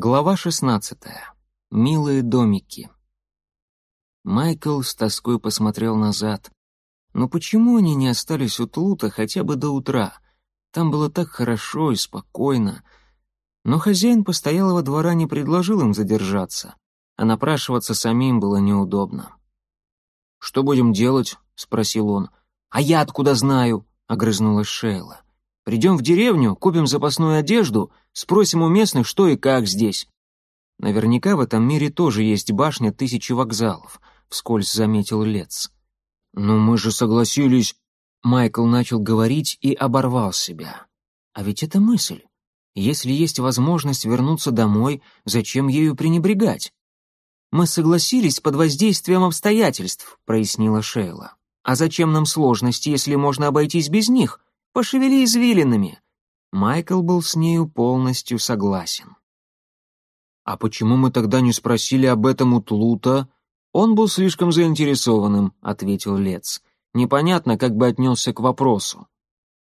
Глава шестнадцатая. Милые домики. Майкл с тоской посмотрел назад. Но почему они не остались у Тлута хотя бы до утра? Там было так хорошо и спокойно. Но хозяин постоялого двора не предложил им задержаться, а напрашиваться самим было неудобно. «Что будем делать?» — спросил он. «А я откуда знаю?» — огрызнулась Шейла. Придем в деревню, купим запасную одежду, спросим у местных, что и как здесь. Наверняка в этом мире тоже есть башня тысячи вокзалов, вскользь заметил Лец. Но мы же согласились. Майкл начал говорить и оборвал себя. А ведь это мысль. Если есть возможность вернуться домой, зачем ею пренебрегать? Мы согласились под воздействием обстоятельств, прояснила Шейла. А зачем нам сложности, если можно обойтись без них? Пошевели извилинами». Майкл был с нею полностью согласен. «А почему мы тогда не спросили об этом у Тлута?» «Он был слишком заинтересованным», — ответил Лец. «Непонятно, как бы отнесся к вопросу».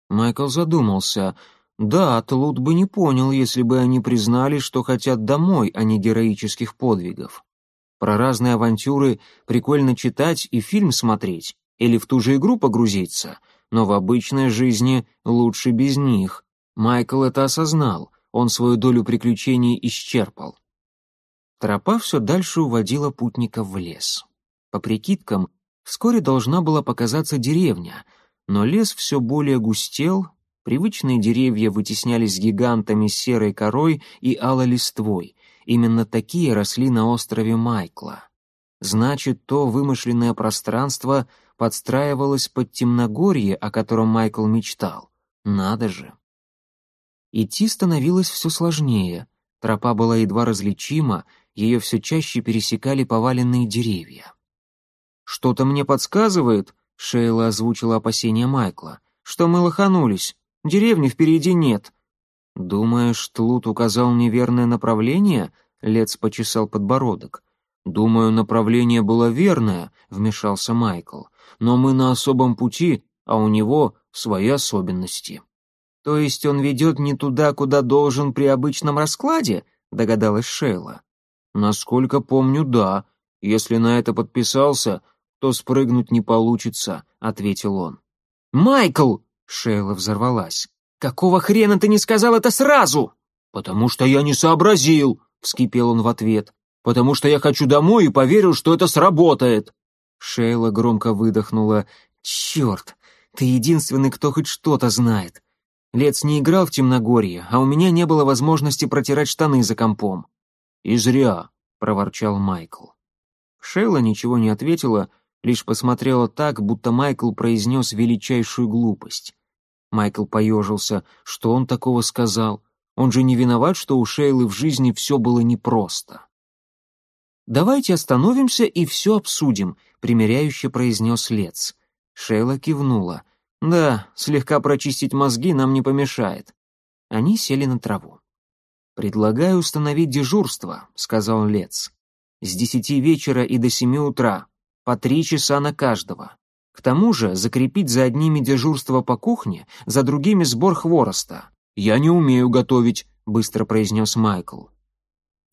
Майкл задумался. Да, Тлут бы не понял, если бы они признали, что хотят домой, а не героических подвигов. Про разные авантюры прикольно читать и фильм смотреть, или в ту же игру погрузиться — но в обычной жизни лучше без них. Майкл это осознал, он свою долю приключений исчерпал. Тропа все дальше уводила путников в лес. По прикидкам, вскоре должна была показаться деревня, но лес все более густел, привычные деревья вытеснялись гигантами серой корой и алой листвой. Именно такие росли на острове Майкла. Значит, то вымышленное пространство подстраивалась под темногорье, о котором Майкл мечтал. Надо же. Идти становилось все сложнее. Тропа была едва различима, ее все чаще пересекали поваленные деревья. «Что-то мне подсказывает», — Шейла озвучила опасения Майкла, «что мы лоханулись. Деревни впереди нет». «Думаешь, Тлут указал неверное направление?» — Лец почесал подбородок. «Думаю, направление было верное», — вмешался Майкл но мы на особом пути, а у него свои особенности». «То есть он ведет не туда, куда должен при обычном раскладе?» — догадалась Шейла. «Насколько помню, да. Если на это подписался, то спрыгнуть не получится», — ответил он. «Майкл!» — Шейла взорвалась. «Какого хрена ты не сказал это сразу?» «Потому что я не сообразил», — вскипел он в ответ. «Потому что я хочу домой и поверил, что это сработает». Шейла громко выдохнула. «Черт! Ты единственный, кто хоть что-то знает. Лец не играл в темногорье, а у меня не было возможности протирать штаны за компом». «И зря», — проворчал Майкл. Шейла ничего не ответила, лишь посмотрела так, будто Майкл произнес величайшую глупость. Майкл поежился. Что он такого сказал? Он же не виноват, что у Шейлы в жизни все было непросто. «Давайте остановимся и все обсудим», — примиряюще произнес Лец. Шейла кивнула. «Да, слегка прочистить мозги нам не помешает». Они сели на траву. «Предлагаю установить дежурство», — сказал Лец. «С десяти вечера и до семи утра, по три часа на каждого. К тому же закрепить за одними дежурство по кухне, за другими сбор хвороста». «Я не умею готовить», — быстро произнес Майкл.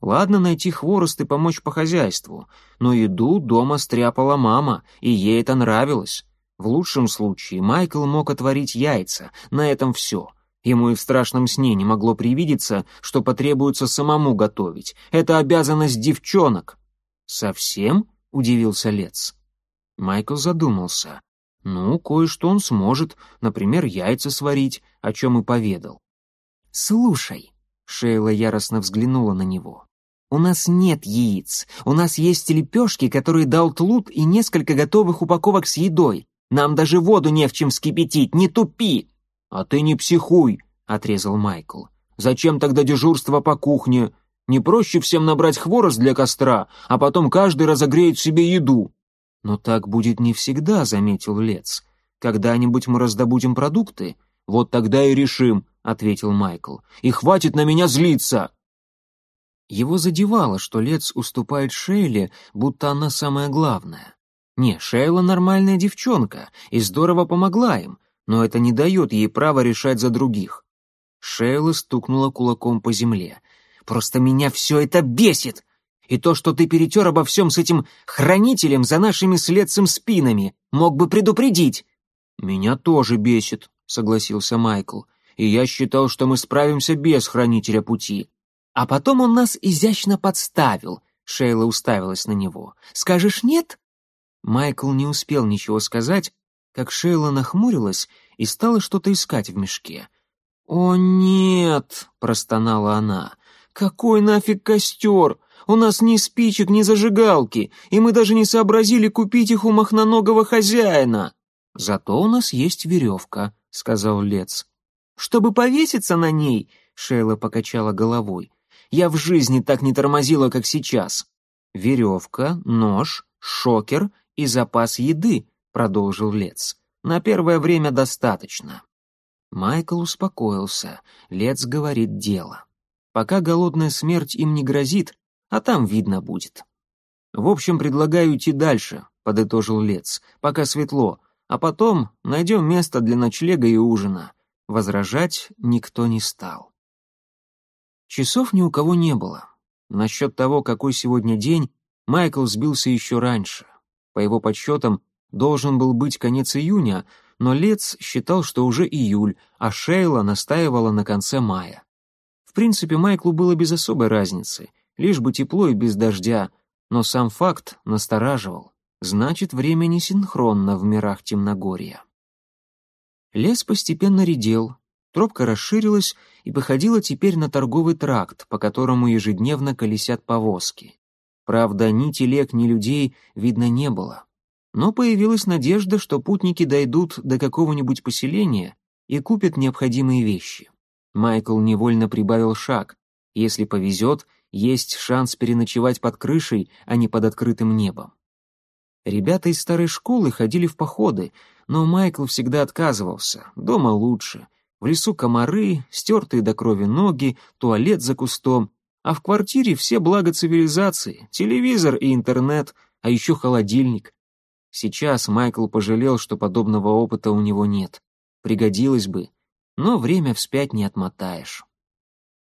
Ладно найти хворост и помочь по хозяйству, но еду дома стряпала мама, и ей это нравилось. В лучшем случае Майкл мог отварить яйца, на этом все. Ему и в страшном сне не могло привидеться, что потребуется самому готовить. Это обязанность девчонок. «Совсем?» — удивился Лец. Майкл задумался. «Ну, кое-что он сможет, например, яйца сварить, о чем и поведал». «Слушай», — Шейла яростно взглянула на него, «У нас нет яиц. У нас есть лепешки, которые дал Тлут, и несколько готовых упаковок с едой. Нам даже воду не в чем вскипятить, не тупи!» «А ты не психуй», — отрезал Майкл. «Зачем тогда дежурство по кухне? Не проще всем набрать хворост для костра, а потом каждый разогреет себе еду?» «Но так будет не всегда», — заметил Лец. «Когда-нибудь мы раздобудем продукты?» «Вот тогда и решим», — ответил Майкл. «И хватит на меня злиться!» Его задевало, что Лец уступает Шейле, будто она самая главная. Не, Шейла нормальная девчонка и здорово помогла им, но это не дает ей права решать за других. Шейла стукнула кулаком по земле. Просто меня все это бесит! И то, что ты перетер обо всем с этим хранителем за нашими следцем спинами, мог бы предупредить!» «Меня тоже бесит», — согласился Майкл. «И я считал, что мы справимся без хранителя пути». «А потом он нас изящно подставил», — Шейла уставилась на него. «Скажешь нет?» Майкл не успел ничего сказать, как Шейла нахмурилась и стала что-то искать в мешке. «О, нет!» — простонала она. «Какой нафиг костер? У нас ни спичек, ни зажигалки, и мы даже не сообразили купить их у махноногого хозяина». «Зато у нас есть веревка», — сказал Лец. «Чтобы повеситься на ней?» — Шейла покачала головой. «Я в жизни так не тормозила, как сейчас». «Веревка, нож, шокер и запас еды», — продолжил Лец. «На первое время достаточно». Майкл успокоился. Лец говорит дело. Пока голодная смерть им не грозит, а там видно будет. «В общем, предлагаю идти дальше», — подытожил Лец, — «пока светло, а потом найдем место для ночлега и ужина». Возражать никто не стал. Часов ни у кого не было. Насчет того, какой сегодня день, Майкл сбился еще раньше. По его подсчетам, должен был быть конец июня, но Лец считал, что уже июль, а Шейла настаивала на конце мая. В принципе, Майклу было без особой разницы, лишь бы тепло и без дождя, но сам факт настораживал. Значит, время не синхронно в мирах Темногорья. Лес постепенно редел, тропка расширилась и походила теперь на торговый тракт, по которому ежедневно колесят повозки. Правда, ни телег, ни людей видно не было. Но появилась надежда, что путники дойдут до какого-нибудь поселения и купят необходимые вещи. Майкл невольно прибавил шаг. Если повезет, есть шанс переночевать под крышей, а не под открытым небом. Ребята из старой школы ходили в походы, но Майкл всегда отказывался. Дома лучше. В лесу комары, стертые до крови ноги, туалет за кустом, а в квартире все блага цивилизации, телевизор и интернет, а еще холодильник. Сейчас Майкл пожалел, что подобного опыта у него нет. Пригодилось бы, но время вспять не отмотаешь.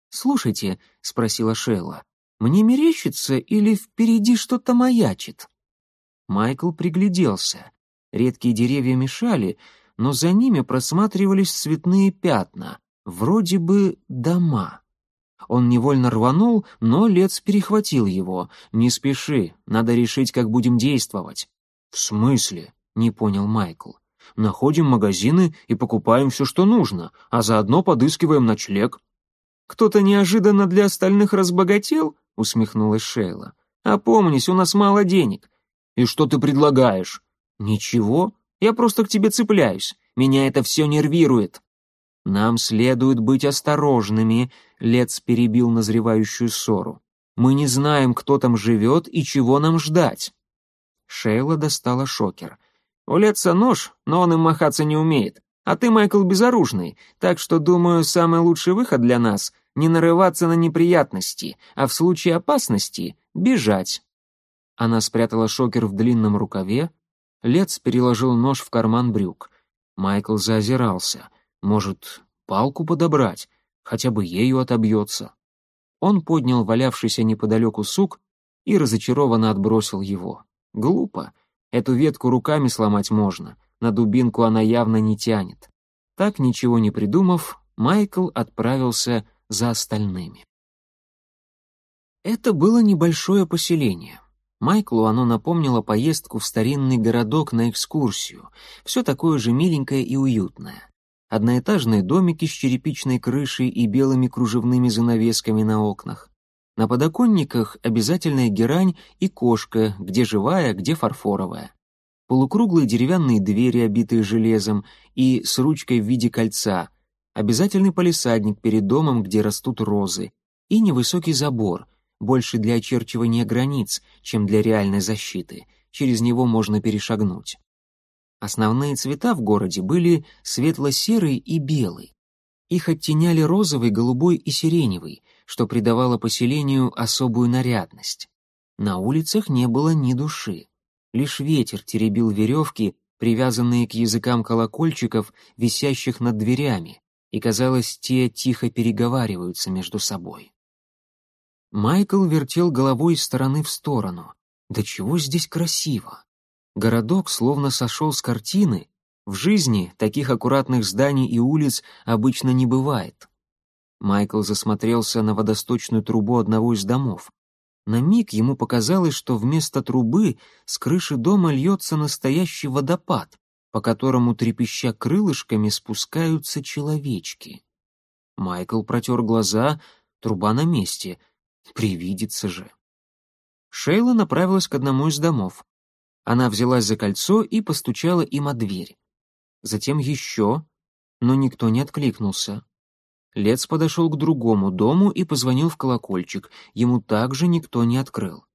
«Слушайте», — спросила Шелла, — «мне мерещится или впереди что-то маячит?» Майкл пригляделся. Редкие деревья мешали, но за ними просматривались цветные пятна, вроде бы дома. Он невольно рванул, но Лец перехватил его. «Не спеши, надо решить, как будем действовать». «В смысле?» — не понял Майкл. «Находим магазины и покупаем все, что нужно, а заодно подыскиваем ночлег». «Кто-то неожиданно для остальных разбогател?» — усмехнулась Шейла. «Опомнись, у нас мало денег». «И что ты предлагаешь?» «Ничего, я просто к тебе цепляюсь. Меня это все нервирует». «Нам следует быть осторожными», — Лец перебил назревающую ссору. «Мы не знаем, кто там живет и чего нам ждать». Шейла достала шокер. «У Летца нож, но он им махаться не умеет. А ты, Майкл, безоружный, так что, думаю, самый лучший выход для нас — не нарываться на неприятности, а в случае опасности — бежать». Она спрятала шокер в длинном рукаве. Лец переложил нож в карман брюк. Майкл заозирался. Может, палку подобрать? Хотя бы ею отобьется. Он поднял валявшийся неподалеку сук и разочарованно отбросил его. Глупо. Эту ветку руками сломать можно, на дубинку она явно не тянет. Так, ничего не придумав, Майкл отправился за остальными. Это было небольшое поселение. Майклу оно напомнило поездку в старинный городок на экскурсию, все такое же миленькое и уютное. Одноэтажные домики с черепичной крышей и белыми кружевными занавесками на окнах, на подоконниках обязательная герань и кошка, где живая, где фарфоровая. Полукруглые деревянные двери, обитые железом, и с ручкой в виде кольца. Обязательный палисадник перед домом, где растут розы. И невысокий забор, больше для очерчивания границ, чем для реальной защиты. Через него можно перешагнуть. Основные цвета в городе были светло-серый и белый. Их оттеняли розовый, голубой и сиреневый, что придавало поселению особую нарядность. На улицах не было ни души. Лишь ветер теребил веревки, привязанные к языкам колокольчиков, висящих над дверями, и, казалось, те тихо переговариваются между собой. Майкл вертел головой из стороны в сторону. Да чего здесь красиво! Городок словно сошел с картины. В жизни таких аккуратных зданий и улиц обычно не бывает. Майкл засмотрелся на водосточную трубу одного из домов. На миг ему показалось, что вместо трубы с крыши дома льется настоящий водопад, по которому, трепеща крылышками, спускаются человечки. Майкл протер глаза, труба на месте. Привидится же. Шейла направилась к одному из домов. Она взялась за кольцо и постучала им о дверь. Затем еще, но никто не откликнулся. Лец подошел к другому дому и позвонил в колокольчик. Ему также никто не открыл.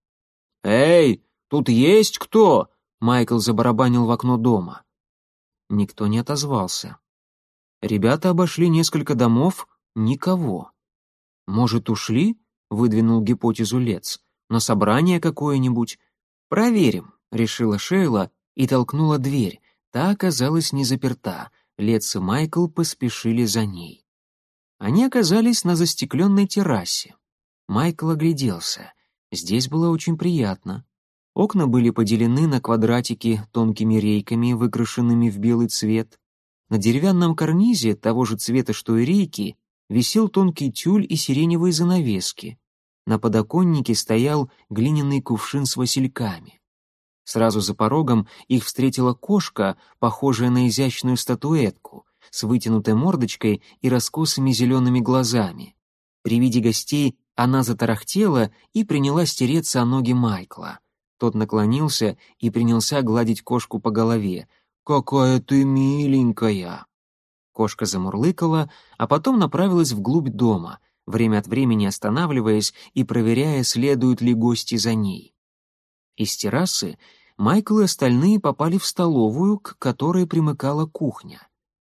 «Эй, тут есть кто?» Майкл забарабанил в окно дома. Никто не отозвался. Ребята обошли несколько домов, никого. «Может, ушли?» — выдвинул гипотезу Лец. «На собрание какое-нибудь?» «Проверим», — решила Шейла и толкнула дверь. Та оказалась не заперта. Лец и Майкл поспешили за ней. Они оказались на застекленной террасе. Майкл огляделся. Здесь было очень приятно. Окна были поделены на квадратики тонкими рейками, выкрашенными в белый цвет. На деревянном карнизе, того же цвета, что и рейки, висел тонкий тюль и сиреневые занавески. На подоконнике стоял глиняный кувшин с васильками. Сразу за порогом их встретила кошка, похожая на изящную статуэтку с вытянутой мордочкой и раскосыми зелеными глазами. При виде гостей она затарахтела и принялась тереться о ноги Майкла. Тот наклонился и принялся гладить кошку по голове. «Какая ты миленькая!» Кошка замурлыкала, а потом направилась вглубь дома, время от времени останавливаясь и проверяя, следуют ли гости за ней. Из террасы Майкл и остальные попали в столовую, к которой примыкала кухня.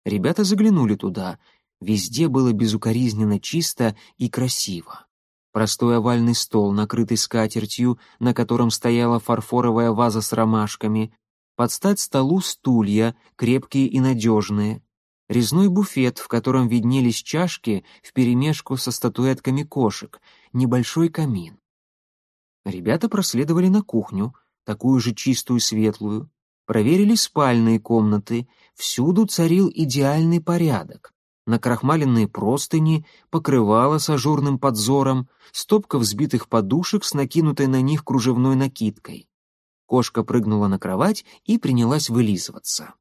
Ребята заглянули туда. Везде было безукоризненно чисто и красиво. Простой овальный стол, накрытый скатертью, на котором стояла фарфоровая ваза с ромашками, под стать столу стулья, крепкие и надежные, резной буфет, в котором виднелись чашки вперемешку со статуэтками кошек, небольшой камин. Ребята проследовали на кухню, такую же чистую и светлую, Проверили спальные комнаты, всюду царил идеальный порядок. Накрахмаленные простыни, покрывало с ажурным подзором, стопка взбитых подушек с накинутой на них кружевной накидкой. Кошка прыгнула на кровать и принялась вылизываться.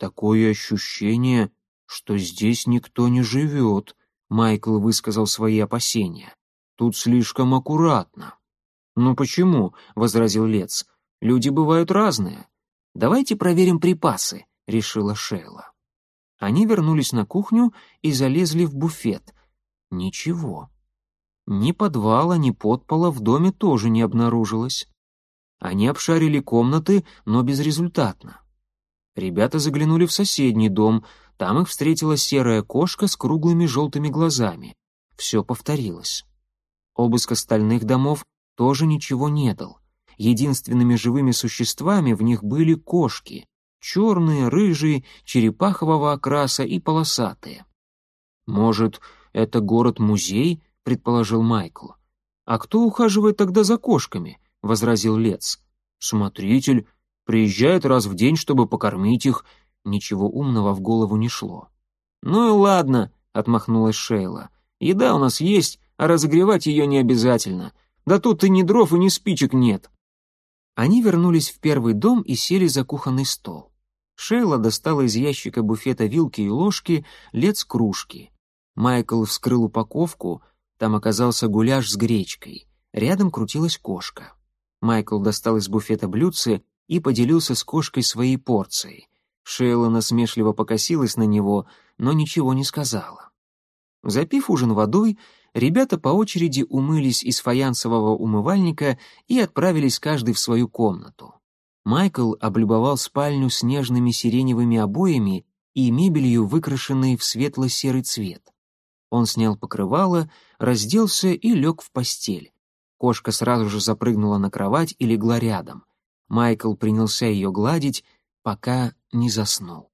«Такое ощущение, что здесь никто не живет», — Майкл высказал свои опасения. «Тут слишком аккуратно». «Ну почему?» — возразил Лец. «Люди бывают разные. «Давайте проверим припасы», — решила Шейла. Они вернулись на кухню и залезли в буфет. Ничего. Ни подвала, ни подпола в доме тоже не обнаружилось. Они обшарили комнаты, но безрезультатно. Ребята заглянули в соседний дом, там их встретила серая кошка с круглыми желтыми глазами. Все повторилось. Обыск остальных домов тоже ничего не дал. Единственными живыми существами в них были кошки, черные, рыжие, черепахового окраса и полосатые. «Может, это город-музей?» — предположил Майкл. «А кто ухаживает тогда за кошками?» — возразил Лец. «Смотритель. Приезжает раз в день, чтобы покормить их». Ничего умного в голову не шло. «Ну и ладно», — отмахнулась Шейла. «Еда у нас есть, а разогревать ее не обязательно. Да тут и ни дров, и ни спичек нет». Они вернулись в первый дом и сели за кухонный стол. Шейла достала из ящика буфета вилки и ложки, лец кружки. Майкл вскрыл упаковку, там оказался гуляш с гречкой. Рядом крутилась кошка. Майкл достал из буфета блюдце и поделился с кошкой своей порцией. Шейла насмешливо покосилась на него, но ничего не сказала. Запив ужин водой, ребята по очереди умылись из фаянсового умывальника и отправились каждый в свою комнату. Майкл облюбовал спальню с нежными сиреневыми обоями и мебелью, выкрашенной в светло-серый цвет. Он снял покрывало, разделся и лег в постель. Кошка сразу же запрыгнула на кровать и легла рядом. Майкл принялся ее гладить, пока не заснул.